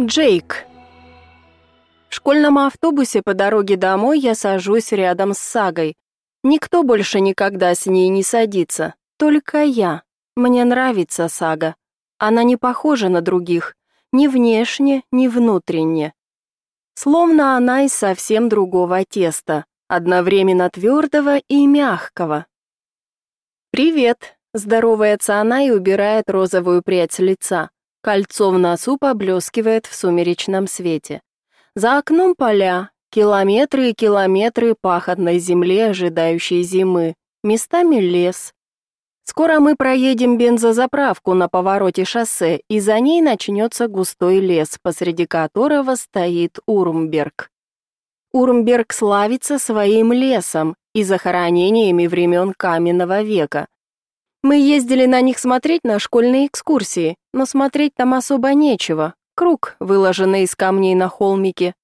Джейк. В школьном автобусе по дороге домой я сажусь рядом с Сагой. Никто больше никогда с ней не садится, только я. Мне нравится Сага. Она не похожа на других, ни внешне, ни внутренне. Словно она из совсем другого теста, одновременно твердого и мягкого. «Привет», — здоровается она и убирает розовую прядь с лица. Кольцо в носу поблескивает в сумеречном свете. За окном поля, километры и километры пахотной земли, ожидающей зимы. Местами лес. Скоро мы проедем бензозаправку на повороте шоссе, и за ней начнется густой лес, посреди которого стоит Урмберг. Урмберг славится своим лесом и захоронениями времен каменного века. Мы ездили на них смотреть на школьные экскурсии, но смотреть там особо нечего. Круг, выложенный из камней на холмике.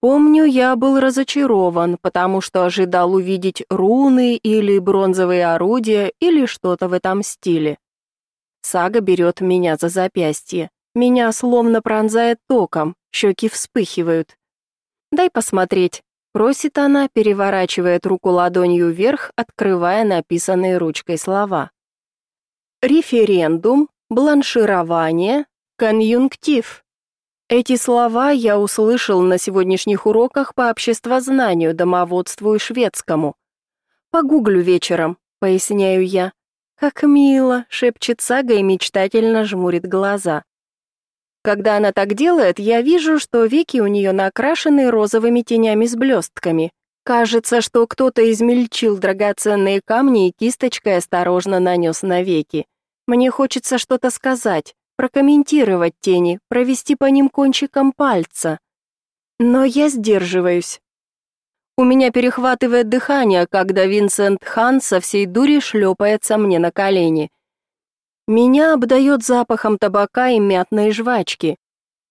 Помню, я был разочарован, потому что ожидал увидеть руны или бронзовые орудия или что-то в этом стиле. Сага берет меня за запястье. Меня словно пронзает током, щеки вспыхивают. «Дай посмотреть», — просит она, переворачивает руку ладонью вверх, открывая написанные ручкой слова. Референдум, бланширование, конъюнктив. Эти слова я услышал на сегодняшних уроках по обществознанию, домоводству и шведскому. Погуглю вечером, поясняю я. Как мило, шепчет Сага и мечтательно жмурит глаза. Когда она так делает, я вижу, что веки у нее накрашены розовыми тенями с блестками. Кажется, что кто-то измельчил драгоценные камни и кисточкой осторожно нанес на веки. Мне хочется что-то сказать, прокомментировать тени, провести по ним кончиком пальца. Но я сдерживаюсь. У меня перехватывает дыхание, когда Винсент Хан со всей дури шлепается мне на колени. Меня обдает запахом табака и мятной жвачки.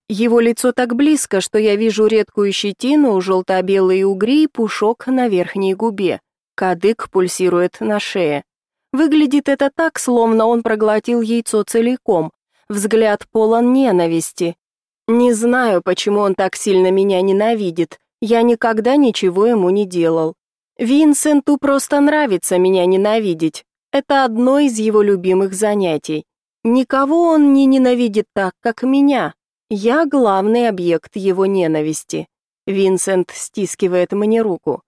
Его лицо так близко, что я вижу редкую щетину, желто-белые угри и пушок на верхней губе. Кадык пульсирует на шее. Выглядит это так, словно он проглотил яйцо целиком. Взгляд полон ненависти. Не знаю, почему он так сильно меня ненавидит. Я никогда ничего ему не делал. Винсенту просто нравится меня ненавидеть. Это одно из его любимых занятий. Никого он не ненавидит так, как меня. Я главный объект его ненависти. Винсент стискивает мне руку.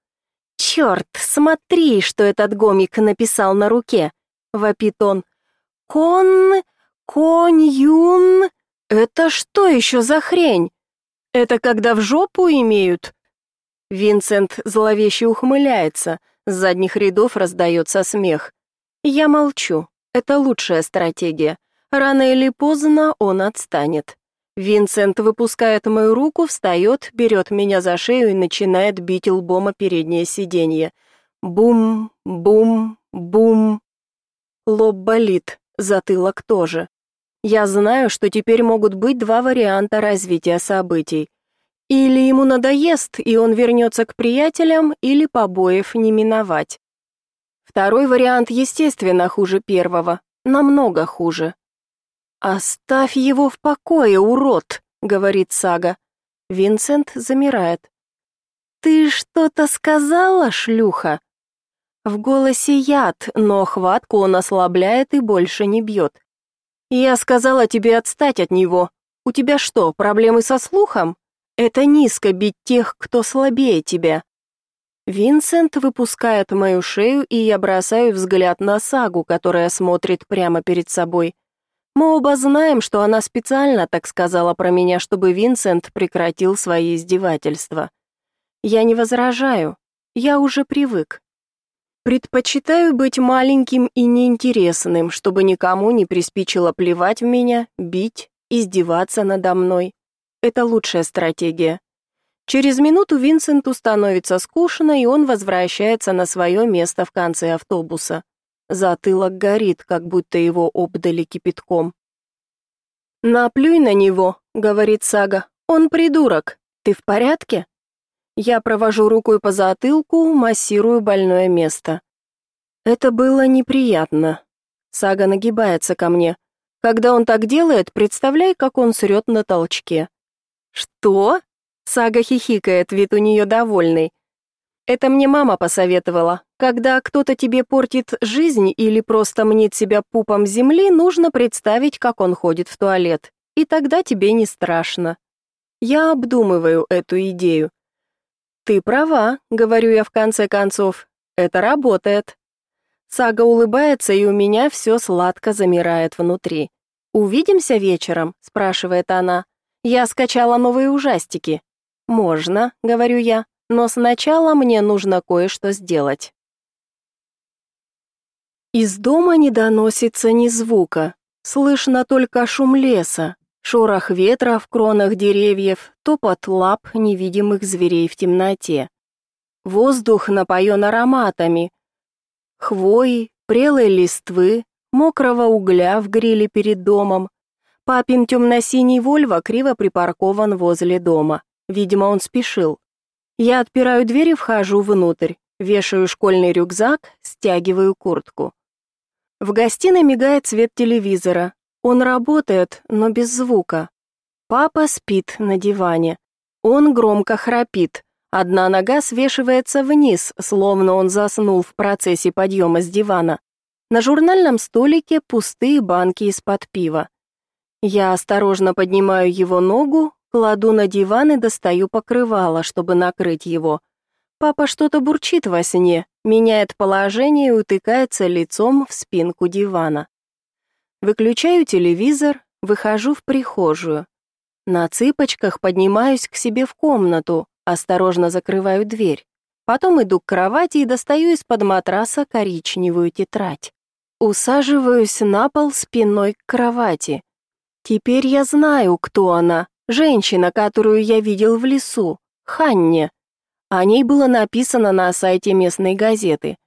«Черт, смотри, что этот гомик написал на руке!» — вопит он. «Кон... конюн... Это что еще за хрень? Это когда в жопу имеют?» Винсент зловеще ухмыляется, с задних рядов раздается смех. Я молчу, это лучшая стратегия. Рано или поздно он отстанет. Винсент выпускает мою руку, встает, берет меня за шею и начинает бить лбом о переднее сиденье. Бум, бум, бум. Лоб болит, затылок тоже. Я знаю, что теперь могут быть два варианта развития событий. Или ему надоест, и он вернется к приятелям, или побоев не миновать. Второй вариант, естественно, хуже первого, намного хуже. «Оставь его в покое, урод!» — говорит Сага. Винсент замирает. «Ты что-то сказала, шлюха?» В голосе яд, но хватку он ослабляет и больше не бьет. «Я сказала тебе отстать от него. У тебя что, проблемы со слухом? Это низко бить тех, кто слабее тебя». Винсент выпускает мою шею, и я бросаю взгляд на Сагу, которая смотрит прямо перед собой. Мы оба знаем, что она специально так сказала про меня, чтобы Винсент прекратил свои издевательства. Я не возражаю. Я уже привык. Предпочитаю быть маленьким и неинтересным, чтобы никому не приспичило плевать в меня, бить, издеваться надо мной. Это лучшая стратегия. Через минуту Винсенту становится скучно, и он возвращается на свое место в конце автобуса. Затылок горит, как будто его обдали кипятком. «Наплюй на него», — говорит Сага. «Он придурок. Ты в порядке?» Я провожу рукой по затылку, массирую больное место. Это было неприятно. Сага нагибается ко мне. Когда он так делает, представляй, как он срет на толчке. Что? Сага хихикает, вид у нее довольный. Это мне мама посоветовала. Когда кто-то тебе портит жизнь или просто мнит себя пупом земли, нужно представить, как он ходит в туалет. И тогда тебе не страшно. Я обдумываю эту идею. Ты права, говорю я в конце концов. Это работает. Сага улыбается, и у меня все сладко замирает внутри. Увидимся вечером, спрашивает она. Я скачала новые ужастики. Можно, говорю я, но сначала мне нужно кое-что сделать. Из дома не доносится ни звука. Слышно только шум леса, шорох ветра в кронах деревьев, топот лап невидимых зверей в темноте. Воздух напоен ароматами. Хвои, прелой листвы, мокрого угля в гриле перед домом. Папин темно-синий Вольво криво припаркован возле дома. Видимо, он спешил. Я отпираю дверь и вхожу внутрь, вешаю школьный рюкзак, стягиваю куртку. В гостиной мигает свет телевизора. Он работает, но без звука. Папа спит на диване. Он громко храпит. Одна нога свешивается вниз, словно он заснул в процессе подъема с дивана. На журнальном столике пустые банки из-под пива. Я осторожно поднимаю его ногу, кладу на диван и достаю покрывало, чтобы накрыть его. Папа что-то бурчит во сне, меняет положение и утыкается лицом в спинку дивана. Выключаю телевизор, выхожу в прихожую. На цыпочках поднимаюсь к себе в комнату, Осторожно закрываю дверь. Потом иду к кровати и достаю из-под матраса коричневую тетрадь. Усаживаюсь на пол спиной к кровати. Теперь я знаю, кто она. Женщина, которую я видел в лесу. Ханне. О ней было написано на сайте местной газеты.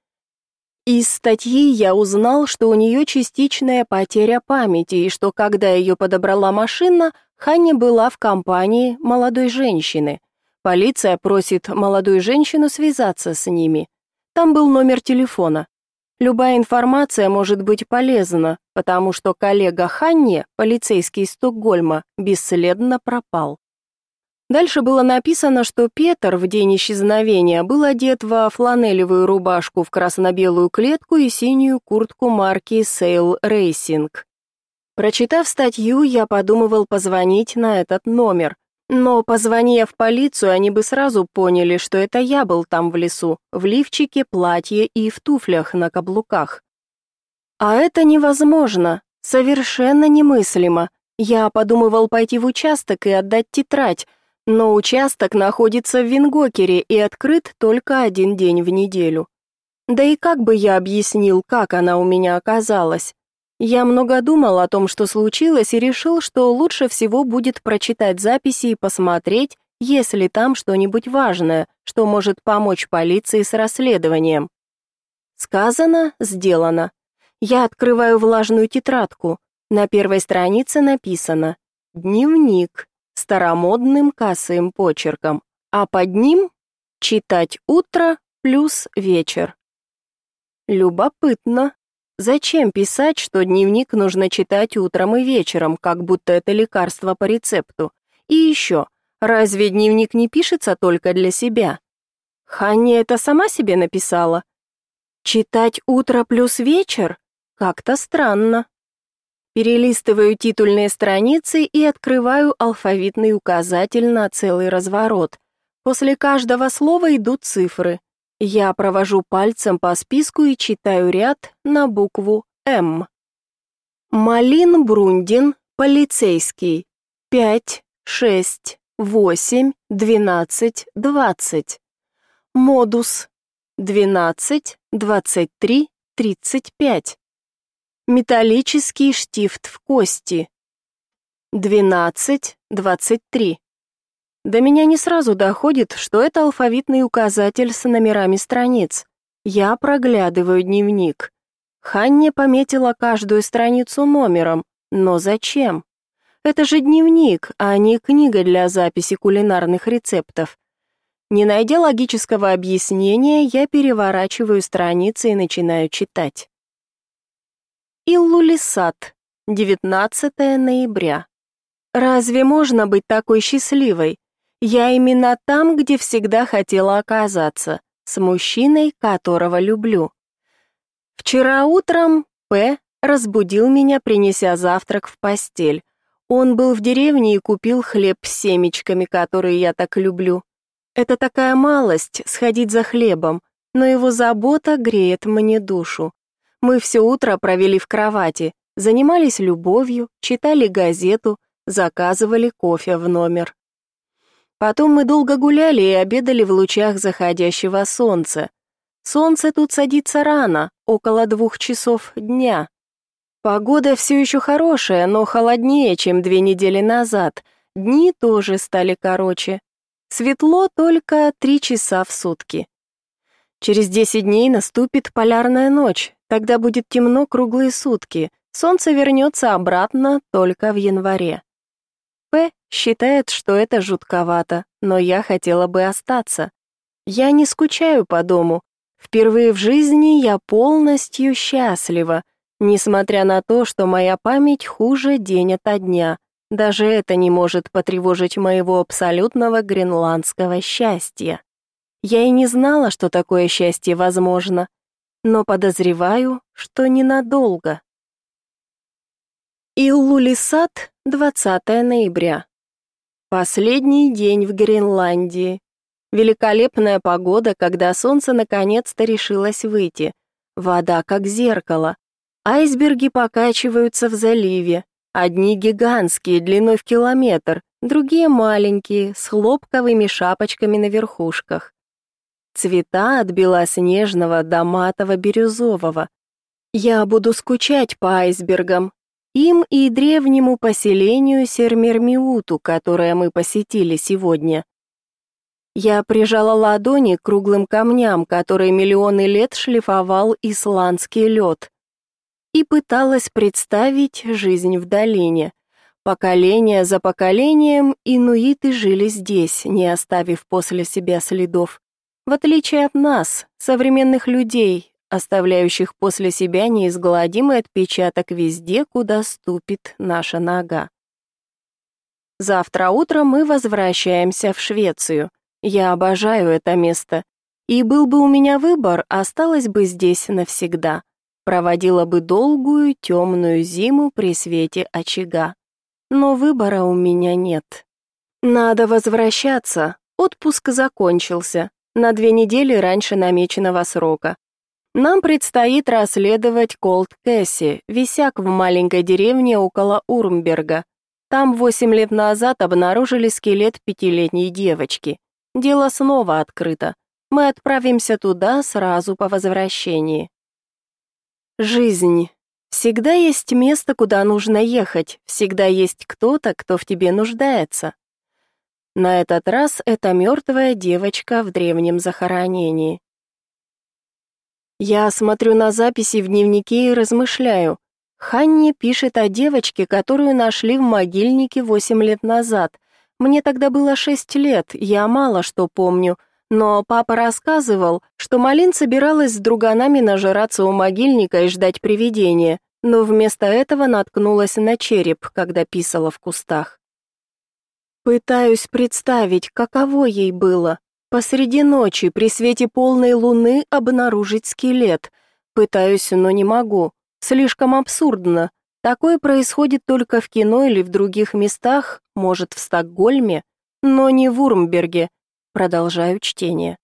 Из статьи я узнал, что у нее частичная потеря памяти и что когда ее подобрала машина, Ханне была в компании молодой женщины. Полиция просит молодую женщину связаться с ними. Там был номер телефона. Любая информация может быть полезна, потому что коллега Ханне, полицейский из Стокгольма, бесследно пропал. Дальше было написано, что Петр в день исчезновения был одет во фланелевую рубашку в красно-белую клетку и синюю куртку марки Sail Racing. Прочитав статью, я подумывал позвонить на этот номер, но, позвоня в полицию, они бы сразу поняли, что это я был там в лесу, в лифчике, платье и в туфлях на каблуках. А это невозможно, совершенно немыслимо. Я подумывал пойти в участок и отдать тетрадь, но участок находится в Вингокере и открыт только один день в неделю. Да и как бы я объяснил, как она у меня оказалась? Я много думал о том, что случилось, и решил, что лучше всего будет прочитать записи и посмотреть, есть ли там что-нибудь важное, что может помочь полиции с расследованием. Сказано, сделано. Я открываю влажную тетрадку. На первой странице написано «Дневник» старомодным косым почерком, а под ним «Читать утро плюс вечер». Любопытно. Зачем писать, что дневник нужно читать утром и вечером, как будто это лекарство по рецепту? И еще, разве дневник не пишется только для себя? Ханни это сама себе написала. Читать утро плюс вечер? Как-то странно. Перелистываю титульные страницы и открываю алфавитный указатель на целый разворот. После каждого слова идут цифры. Я провожу пальцем по списку и читаю ряд на букву М. Малин Брундин, полицейский. 5, 6, 8, 12, 20. Модус. 12, 23, 35. Металлический штифт в кости. 12, 23. До меня не сразу доходит, что это алфавитный указатель с номерами страниц. Я проглядываю дневник. Ханне пометила каждую страницу номером, но зачем? Это же дневник, а не книга для записи кулинарных рецептов. Не найдя логического объяснения, я переворачиваю страницы и начинаю читать. Иллулисат, 19 ноября. Разве можно быть такой счастливой? Я именно там, где всегда хотела оказаться, с мужчиной, которого люблю. Вчера утром П разбудил меня, принеся завтрак в постель. Он был в деревне и купил хлеб с семечками, которые я так люблю. Это такая малость сходить за хлебом, но его забота греет мне душу. Мы все утро провели в кровати, занимались любовью, читали газету, заказывали кофе в номер. Потом мы долго гуляли и обедали в лучах заходящего солнца. Солнце тут садится рано, около двух часов дня. Погода все еще хорошая, но холоднее, чем две недели назад. Дни тоже стали короче. Светло только три часа в сутки. Через десять дней наступит полярная ночь, тогда будет темно круглые сутки. Солнце вернется обратно только в январе. П считает, что это жутковато, но я хотела бы остаться. Я не скучаю по дому. Впервые в жизни я полностью счастлива, несмотря на то, что моя память хуже день ото дня. Даже это не может потревожить моего абсолютного гренландского счастья. Я и не знала, что такое счастье возможно, но подозреваю, что ненадолго. Иллулисат, 20 ноября. Последний день в Гренландии. Великолепная погода, когда солнце наконец-то решилось выйти. Вода как зеркало. Айсберги покачиваются в заливе. Одни гигантские, длиной в километр, другие маленькие, с хлопковыми шапочками на верхушках. Цвета от белоснежного до матово-бирюзового. Я буду скучать по айсбергам, им и древнему поселению Сермермиуту, которое мы посетили сегодня. Я прижала ладони к круглым камням, которые миллионы лет шлифовал исландский лед, и пыталась представить жизнь в долине. Поколение за поколением инуиты жили здесь, не оставив после себя следов. В отличие от нас, современных людей, оставляющих после себя неизгладимый отпечаток везде, куда ступит наша нога. Завтра утром мы возвращаемся в Швецию. Я обожаю это место. И был бы у меня выбор, осталась бы здесь навсегда. Проводила бы долгую темную зиму при свете очага. Но выбора у меня нет. Надо возвращаться. Отпуск закончился. На две недели раньше намеченного срока. Нам предстоит расследовать Колд Кэсси, висяк в маленькой деревне около Урмберга. Там восемь лет назад обнаружили скелет пятилетней девочки. Дело снова открыто. Мы отправимся туда сразу по возвращении. Жизнь. Всегда есть место, куда нужно ехать, всегда есть кто-то, кто в тебе нуждается. На этот раз это мертвая девочка в древнем захоронении. Я смотрю на записи в дневнике и размышляю. Ханни пишет о девочке, которую нашли в могильнике восемь лет назад. Мне тогда было шесть лет, я мало что помню, но папа рассказывал, что Малин собиралась с друганами нажираться у могильника и ждать привидения, но вместо этого наткнулась на череп, когда писала в кустах. Пытаюсь представить, каково ей было. Посреди ночи при свете полной луны обнаружить скелет. Пытаюсь, но не могу. Слишком абсурдно. Такое происходит только в кино или в других местах, может, в Стокгольме, но не в Урмберге. Продолжаю чтение.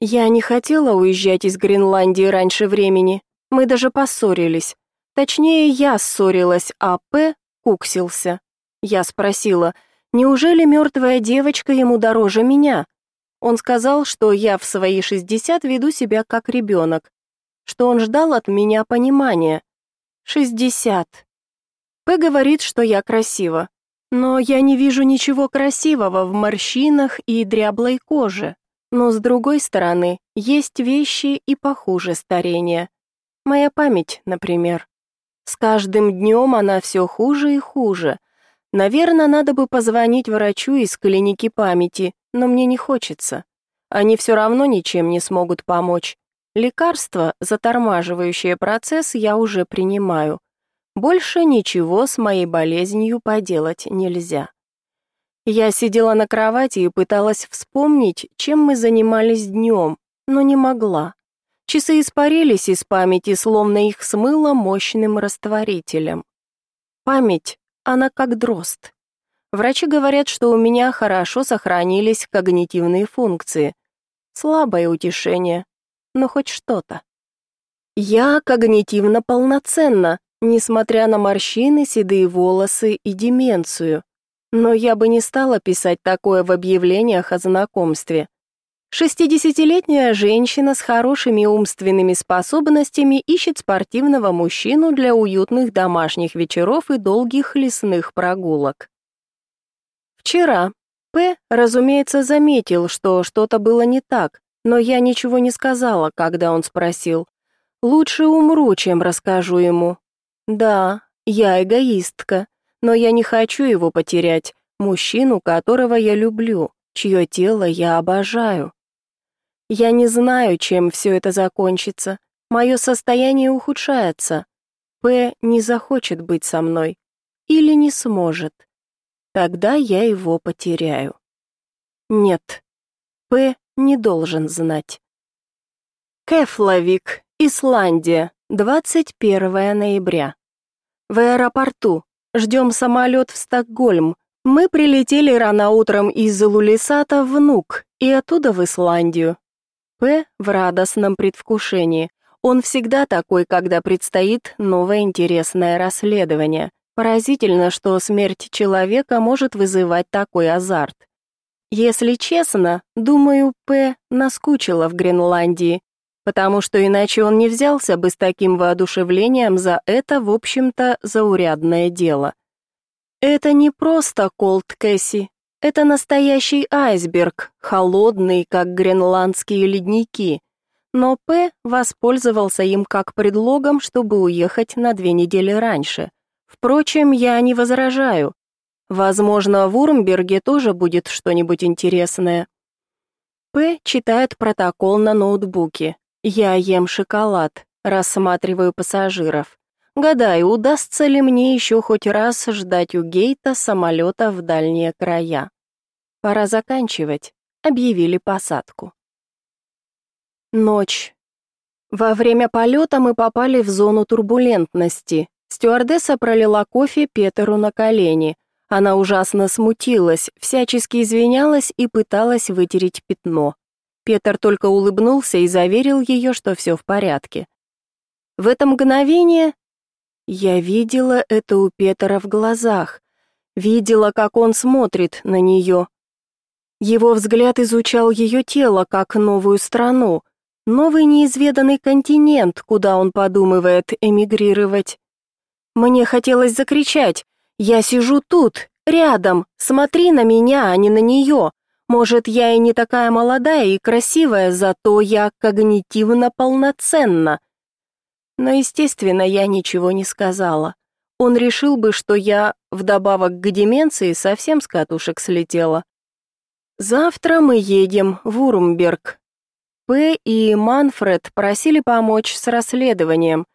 Я не хотела уезжать из Гренландии раньше времени. Мы даже поссорились. Точнее, я ссорилась, а П куксился. Я спросила: "Неужели мертвая девочка ему дороже меня?" Он сказал, что я в свои 60 веду себя как ребенок, что он ждал от меня понимания. 60. П говорит, что я красива, но я не вижу ничего красивого в морщинах и дряблой коже. Но с другой стороны, есть вещи и похуже старения. Моя память, например. С каждым днем она все хуже и хуже. Наверное, надо бы позвонить врачу из клиники памяти, но мне не хочется. Они все равно ничем не смогут помочь. Лекарство, затормаживающее процесс, я уже принимаю. Больше ничего с моей болезнью поделать нельзя. Я сидела на кровати и пыталась вспомнить, чем мы занимались днем, но не могла. Часы испарились из памяти, словно их смыло мощным растворителем. Память, она как дрозд. Врачи говорят, что у меня хорошо сохранились когнитивные функции. Слабое утешение, но хоть что-то. Я когнитивно полноценна, несмотря на морщины, седые волосы и деменцию. Но я бы не стала писать такое в объявлениях о знакомстве. Шестидесятилетняя женщина с хорошими умственными способностями ищет спортивного мужчину для уютных домашних вечеров и долгих лесных прогулок. Вчера П, разумеется, заметил, что что-то было не так, но я ничего не сказала, когда он спросил. Лучше умру, чем расскажу ему. Да, я эгоистка, но я не хочу его потерять, мужчину, которого я люблю, чье тело я обожаю. Я не знаю, чем все это закончится. Мое состояние ухудшается. П не захочет быть со мной или не сможет. Тогда я его потеряю. Нет. П не должен знать. Кефлавик, Исландия, 21 ноября. В аэропорту. Ждем самолет в Стокгольм. Мы прилетели рано утром из Лулисата в Нук и оттуда в Исландию. П в радостном предвкушении. Он всегда такой, когда предстоит новое интересное расследование. Поразительно, что смерть человека может вызывать такой азарт. Если честно, думаю, П наскучило в Гренландии, потому что иначе он не взялся бы с таким воодушевлением за это, в общем-то, заурядное дело. Это не просто cold case, это настоящий айсберг, холодный, как гренландские ледники. Но П воспользовался им как предлогом, чтобы уехать на две недели раньше. Впрочем, я не возражаю. Возможно, в Урмберге тоже будет что-нибудь интересное. П читает протокол на ноутбуке. Я ем шоколад, рассматриваю пассажиров. Гадаю, удастся ли мне еще хоть раз ждать у гейта самолета в дальние края. Пора заканчивать. Объявили посадку. Ночь. Во время полета мы попали в зону турбулентности. Стюардесса пролила кофе Петеру на колени. Она ужасно смутилась, всячески извинялась и пыталась вытереть пятно. Петр только улыбнулся и заверил ее, что все в порядке. В это мгновение я видела это у Петра в глазах, видела, как он смотрит на нее. Его взгляд изучал ее тело как новую страну, новый неизведанный континент, куда он подумывает эмигрировать. Мне хотелось закричать: "Я сижу тут, рядом, смотри на меня, а не на нее. Может, я и не такая молодая и красивая, зато я когнитивно полноценна". Но, естественно, я ничего не сказала. Он решил бы, что я, вдобавок к деменции, совсем с катушек слетела. Завтра мы едем в Урмберг. П и Манфред просили помочь с расследованием.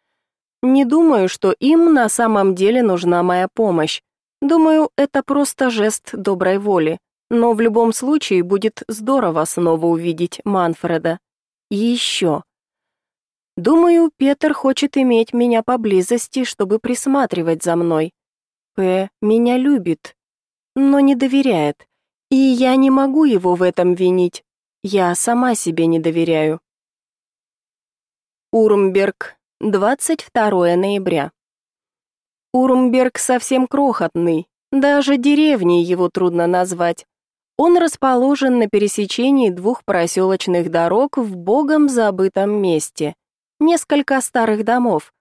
Не думаю, что им на самом деле нужна моя помощь. Думаю, это просто жест доброй воли. Но в любом случае будет здорово снова увидеть Манфреда. И еще. Думаю, Петр хочет иметь меня поблизости, чтобы присматривать за мной. П меня любит, но не доверяет. И я не могу его в этом винить. Я сама себе не доверяю. Урмберг, 22 ноября. Урмберг совсем крохотный, даже деревней его трудно назвать. Он расположен на пересечении двух проселочных дорог в богом забытом месте несколько старых домов.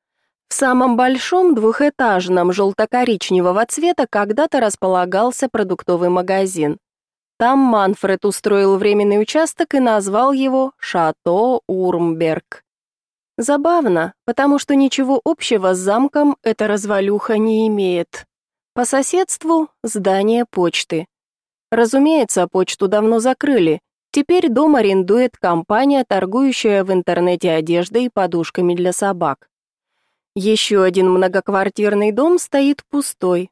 В самом большом двухэтажном желто-коричневого цвета когда-то располагался продуктовый магазин. Там Манфред устроил временный участок и назвал его Шато Урмберг. Забавно, потому что ничего общего с замком эта развалюха не имеет. По соседству здание почты. Разумеется, почту давно закрыли, Теперь дом арендует компания, торгующая в интернете одеждой и подушками для собак. Еще один многоквартирный дом стоит пустой.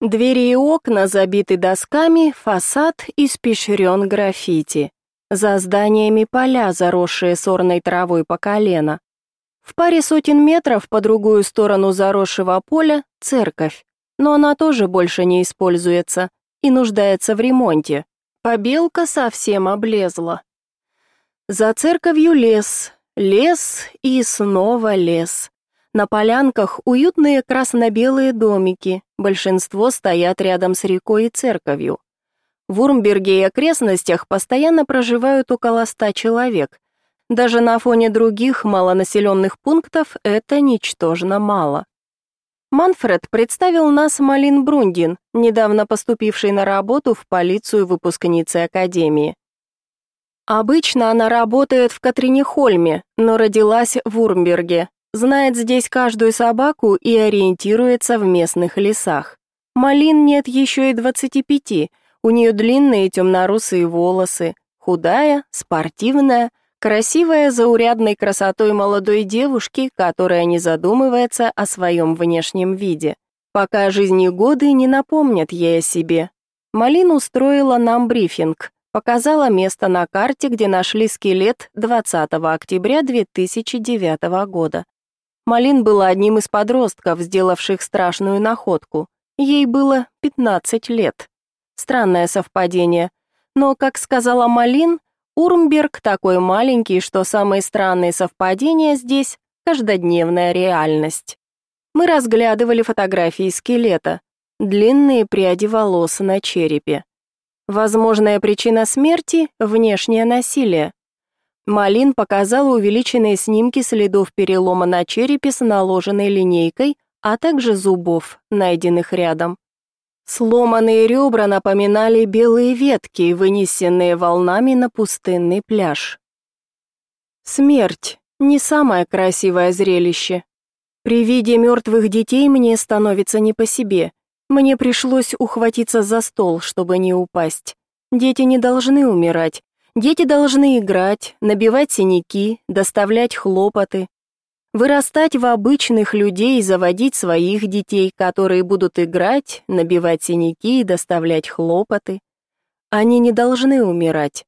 Двери и окна забиты досками, фасад испещрен граффити. За зданиями поля, заросшие сорной травой по колено. В паре сотен метров по другую сторону заросшего поля церковь, но она тоже больше не используется и нуждается в ремонте. Побелка совсем облезла. За церковью лес, лес и снова лес. На полянках уютные красно-белые домики, большинство стоят рядом с рекой и церковью. В Урмберге и окрестностях постоянно проживают около ста человек. Даже на фоне других малонаселенных пунктов это ничтожно мало. Манфред представил нас Малин Брундин, недавно поступившей на работу в полицию выпускницы академии. Обычно она работает в Катринехольме, но родилась в Урмберге, знает здесь каждую собаку и ориентируется в местных лесах. Малин нет еще и двадцати пяти, у нее длинные темно-русые волосы, худая, спортивная, красивая заурядной красотой молодой девушки, которая не задумывается о своем внешнем виде. Пока жизни годы не напомнят ей о себе. Малин устроила нам брифинг, показала место на карте, где нашли скелет 20 октября 2009 года. Малин была одним из подростков, сделавших страшную находку. Ей было 15 лет. Странное совпадение. Но, как сказала Малин, Урмберг такой маленький, что самые странные совпадения здесь — каждодневная реальность. Мы разглядывали фотографии скелета, длинные пряди волос на черепе. Возможная причина смерти — внешнее насилие. Малин показала увеличенные снимки следов перелома на черепе с наложенной линейкой, а также зубов, найденных рядом. Сломанные ребра напоминали белые ветки, вынесенные волнами на пустынный пляж. Смерть — не самое красивое зрелище. При виде мертвых детей мне становится не по себе. Мне пришлось ухватиться за стол, чтобы не упасть. Дети не должны умирать. Дети должны играть, набивать синяки, доставлять хлопоты, Вырастать в обычных людей заводить своих детей, которые будут играть, набивать синяки и доставлять хлопоты. Они не должны умирать.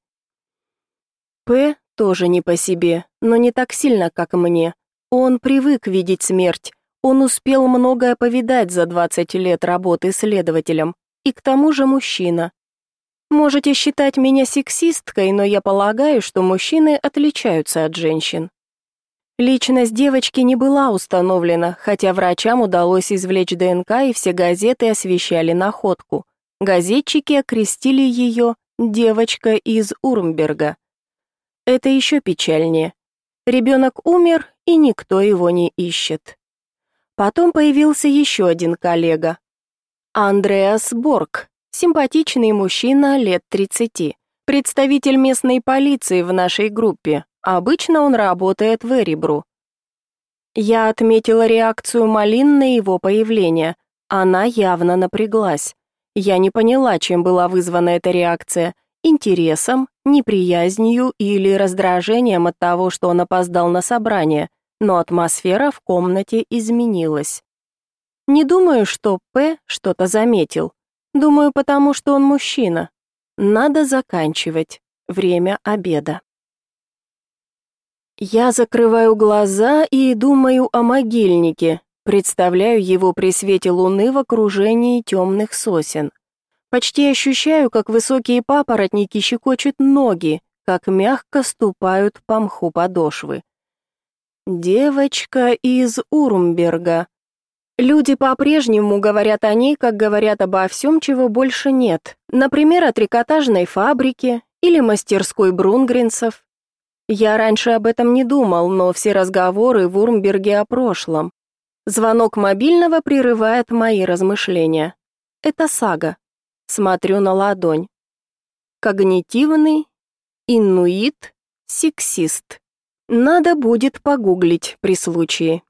П тоже не по себе, но не так сильно, как мне. Он привык видеть смерть. Он успел многое повидать за 20 лет работы следователем. И к тому же мужчина. Можете считать меня сексисткой, но я полагаю, что мужчины отличаются от женщин. Личность девочки не была установлена, хотя врачам удалось извлечь ДНК, и все газеты освещали находку. Газетчики окрестили ее «девочка из Урмберга». Это еще печальнее. Ребенок умер, и никто его не ищет. Потом появился еще один коллега. Андреас Борг, симпатичный мужчина лет 30, представитель местной полиции в нашей группе, Обычно он работает в Эребру. Я отметила реакцию Малин на его появление. Она явно напряглась. Я не поняла, чем была вызвана эта реакция: интересом, неприязнью или раздражением от того, что он опоздал на собрание, но атмосфера в комнате изменилась. Не думаю, что П что-то заметил. Думаю, потому что он мужчина. Надо заканчивать. Время обеда. Я закрываю глаза и думаю о могильнике, представляю его при свете луны в окружении темных сосен. Почти ощущаю, как высокие папоротники щекочут ноги, как мягко ступают по мху подошвы. Девочка из Урмберга. Люди по-прежнему говорят о ней, как говорят обо всем, чего больше нет. Например, о трикотажной фабрике или мастерской Брунгринцев, я раньше об этом не думал, но все разговоры в Урмберге о прошлом. Звонок мобильного прерывает мои размышления. Это сага. Смотрю на ладонь. Когнитивный, инуит, сексист. Надо будет погуглить при случае.